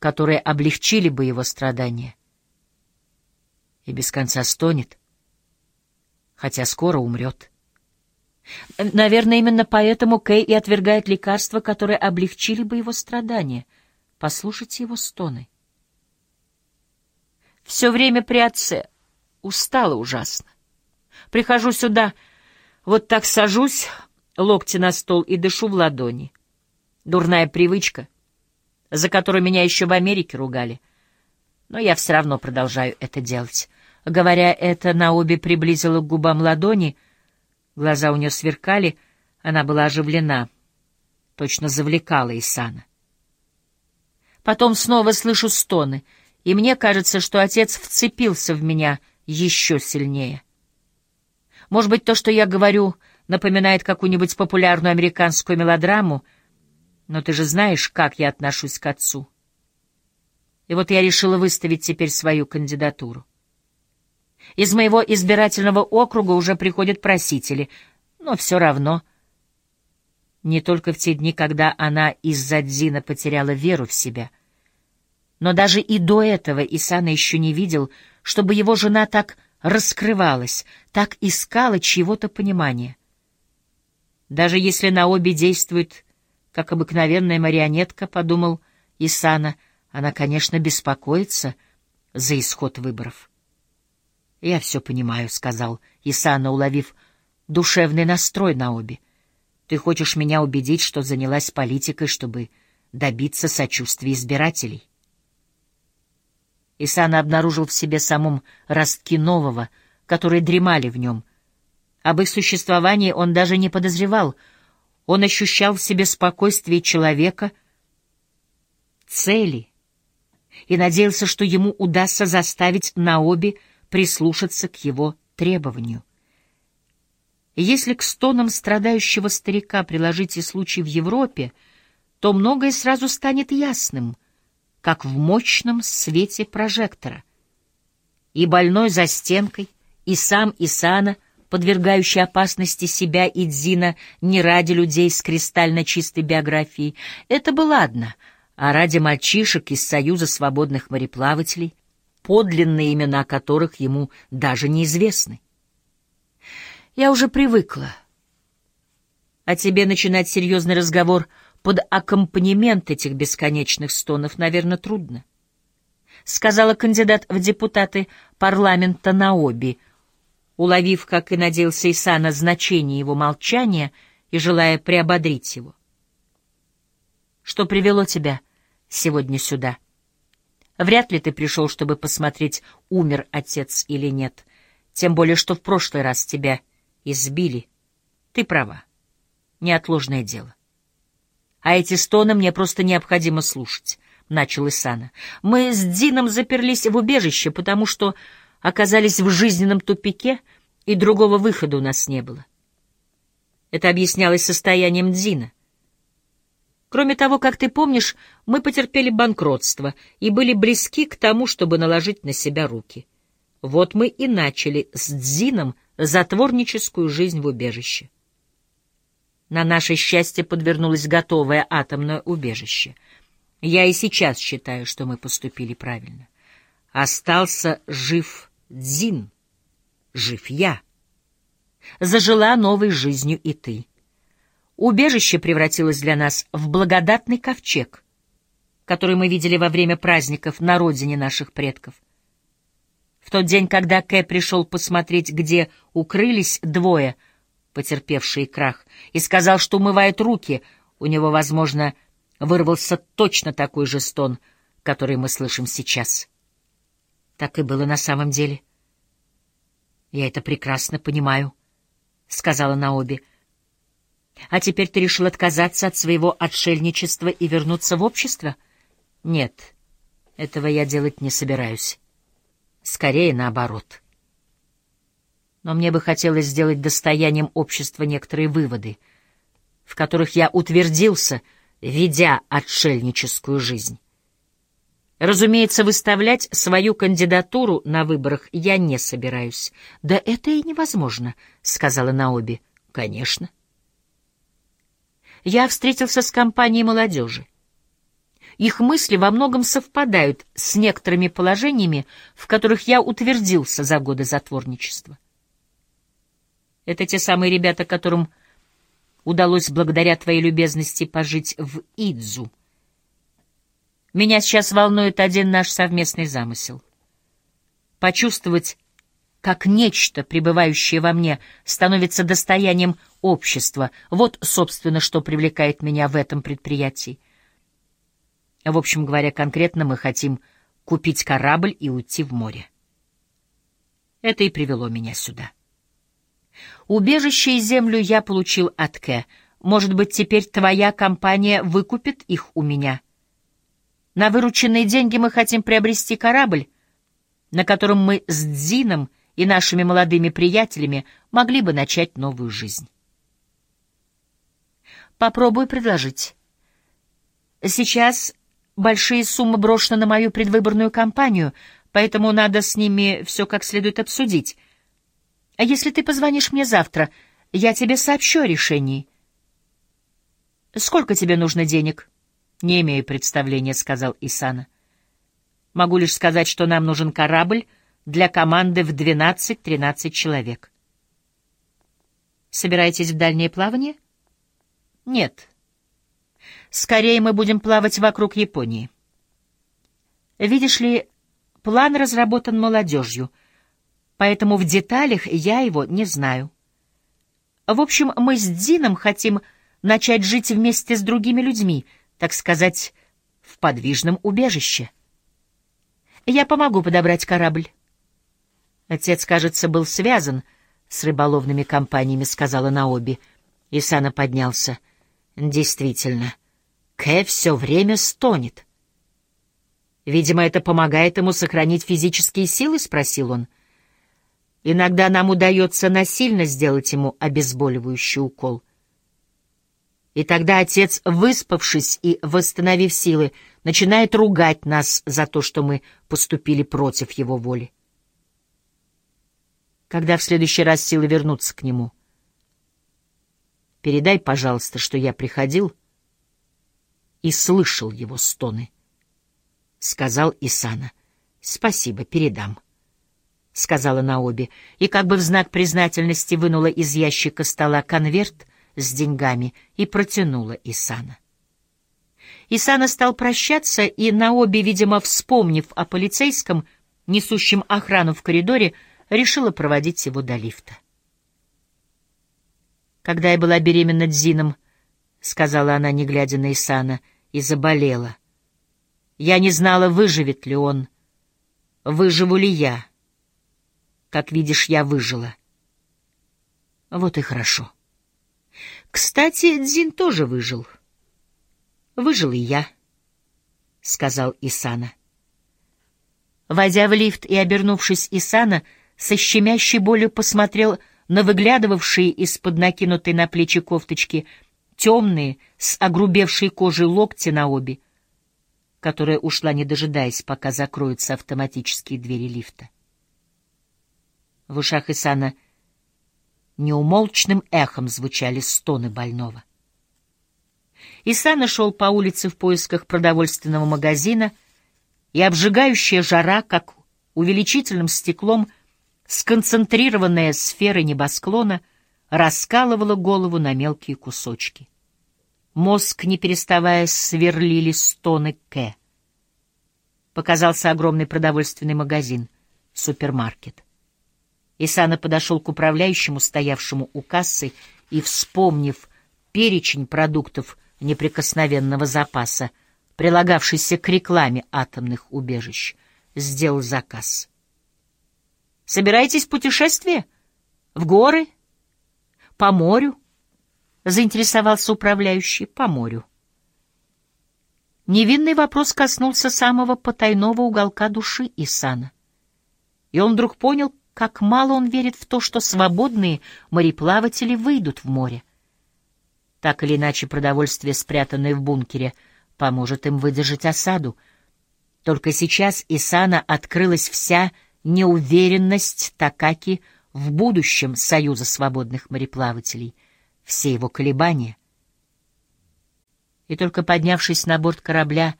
которые облегчили бы его страдания. И без конца стонет, хотя скоро умрет. Наверное, именно поэтому Кэй и отвергает лекарства, которые облегчили бы его страдания. Послушайте его стоны. Все время при отце. Устала ужасно. Прихожу сюда, вот так сажусь, локти на стол и дышу в ладони. Дурная привычка, за которую меня еще в Америке ругали. Но я все равно продолжаю это делать. Говоря это, Наоби приблизила к губам ладони. Глаза у нее сверкали, она была оживлена. Точно завлекала Исана. Потом снова слышу стоны, и мне кажется, что отец вцепился в меня еще сильнее. Может быть, то, что я говорю, напоминает какую-нибудь популярную американскую мелодраму, но ты же знаешь, как я отношусь к отцу. И вот я решила выставить теперь свою кандидатуру. Из моего избирательного округа уже приходят просители, но все равно. Не только в те дни, когда она из-за Дзина потеряла веру в себя. Но даже и до этого Исана еще не видел, чтобы его жена так раскрывалась, так искала чьего-то понимания. Даже если на обе действует как обыкновенная марионетка, подумал Исана, она, конечно, беспокоится за исход выборов. «Я все понимаю», — сказал Исана, уловив душевный настрой на обе. «Ты хочешь меня убедить, что занялась политикой, чтобы добиться сочувствия избирателей?» Исана обнаружил в себе самом ростки нового, которые дремали в нем. Об их существовании он даже не подозревал. Он ощущал в себе спокойствие человека, цели, и надеялся, что ему удастся заставить Наоби прислушаться к его требованию. Если к стонам страдающего старика приложить и случай в Европе, то многое сразу станет ясным — как в мощном свете прожектора. И больной за стенкой, и сам Исана, подвергающий опасности себя и Дзина не ради людей с кристально чистой биографией, это было ладно, а ради мальчишек из Союза свободных мореплавателей, подлинные имена которых ему даже неизвестны. Я уже привыкла. А тебе начинать серьезный разговор — под аккомпанемент этих бесконечных стонов, наверное, трудно. Сказала кандидат в депутаты парламента Наоби, уловив, как и надеялся Исана, значение его молчания и желая приободрить его. «Что привело тебя сегодня сюда? Вряд ли ты пришел, чтобы посмотреть, умер отец или нет, тем более, что в прошлый раз тебя избили. Ты права. Неотложное дело. А эти стоны мне просто необходимо слушать, — начал Исана. Мы с Дином заперлись в убежище, потому что оказались в жизненном тупике, и другого выхода у нас не было. Это объяснялось состоянием Дина. Кроме того, как ты помнишь, мы потерпели банкротство и были близки к тому, чтобы наложить на себя руки. Вот мы и начали с Дзином затворническую жизнь в убежище. На наше счастье подвернулось готовое атомное убежище. Я и сейчас считаю, что мы поступили правильно. Остался жив Дзин, жив я. Зажила новой жизнью и ты. Убежище превратилось для нас в благодатный ковчег, который мы видели во время праздников на родине наших предков. В тот день, когда Кэ пришел посмотреть, где укрылись двое — потерпевший крах, и сказал, что умывает руки. У него, возможно, вырвался точно такой же стон, который мы слышим сейчас. Так и было на самом деле. «Я это прекрасно понимаю», — сказала Наоби. «А теперь ты решил отказаться от своего отшельничества и вернуться в общество?» «Нет, этого я делать не собираюсь. Скорее наоборот» но мне бы хотелось сделать достоянием общества некоторые выводы, в которых я утвердился, ведя отшельническую жизнь. Разумеется, выставлять свою кандидатуру на выборах я не собираюсь. — Да это и невозможно, — сказала Наоби. — Конечно. Я встретился с компанией молодежи. их мысли во многом совпадают с некоторыми положениями, в которых я утвердился за годы затворничества. Это те самые ребята, которым удалось благодаря твоей любезности пожить в Идзу. Меня сейчас волнует один наш совместный замысел. Почувствовать, как нечто, пребывающее во мне, становится достоянием общества. Вот, собственно, что привлекает меня в этом предприятии. В общем говоря, конкретно мы хотим купить корабль и уйти в море. Это и привело меня сюда. Убежище и землю я получил от Кэ. Может быть, теперь твоя компания выкупит их у меня? На вырученные деньги мы хотим приобрести корабль, на котором мы с Дзином и нашими молодыми приятелями могли бы начать новую жизнь. Попробую предложить. Сейчас большие суммы брошены на мою предвыборную кампанию, поэтому надо с ними все как следует обсудить. А если ты позвонишь мне завтра, я тебе сообщу о решении. Сколько тебе нужно денег? Не имею представления, сказал Исана. Могу лишь сказать, что нам нужен корабль для команды в 12-13 человек. Собираетесь в дальнее плавание? Нет. Скорее мы будем плавать вокруг Японии. Видишь ли, план разработан молодежью, поэтому в деталях я его не знаю. В общем, мы с Дином хотим начать жить вместе с другими людьми, так сказать, в подвижном убежище. Я помогу подобрать корабль. Отец, кажется, был связан с рыболовными компаниями, сказала Наоби. Исана поднялся. Действительно, Кэ все время стонет. Видимо, это помогает ему сохранить физические силы, спросил он. Иногда нам удается насильно сделать ему обезболивающий укол. И тогда отец, выспавшись и восстановив силы, начинает ругать нас за то, что мы поступили против его воли. Когда в следующий раз силы вернутся к нему? Передай, пожалуйста, что я приходил и слышал его стоны, — сказал Исана. — Спасибо, передам, — сказала Наоби, и как бы в знак признательности вынула из ящика стола конверт с деньгами и протянула Исана. Исана стал прощаться, и Наоби, видимо, вспомнив о полицейском, несущем охрану в коридоре, решила проводить его до лифта. «Когда я была беременна Дзином», — сказала она, не глядя на Исана, и заболела. «Я не знала, выживет ли он, выживу ли я. Как видишь, я выжила. Вот и хорошо». Кстати, Дзин тоже выжил. Выжил и я, — сказал Исана. Войдя в лифт и обернувшись Исана, со щемящей болью посмотрел на выглядывавшие из-под накинутой на плечи кофточки темные, с огрубевшей кожей локти на обе, которая ушла, не дожидаясь, пока закроются автоматические двери лифта. В ушах Исана — неумолчным эхом звучали стоны больного. Иса шел по улице в поисках продовольственного магазина, и обжигающая жара, как увеличительным стеклом, сконцентрированная сфера небосклона, раскалывала голову на мелкие кусочки. Мозг, не переставая, сверлили стоны К. Показался огромный продовольственный магазин, супермаркет. Исана подошел к управляющему, стоявшему у кассы, и, вспомнив перечень продуктов неприкосновенного запаса, прилагавшийся к рекламе атомных убежищ, сделал заказ. «Собираетесь в путешествие? В горы? По морю?» — заинтересовался управляющий. «По морю». Невинный вопрос коснулся самого потайного уголка души Исана. И он вдруг понял, как мало он верит в то, что свободные мореплаватели выйдут в море. Так или иначе, продовольствие, спрятанное в бункере, поможет им выдержать осаду. Только сейчас Исана открылась вся неуверенность Такаки в будущем Союза свободных мореплавателей, все его колебания. И только поднявшись на борт корабля,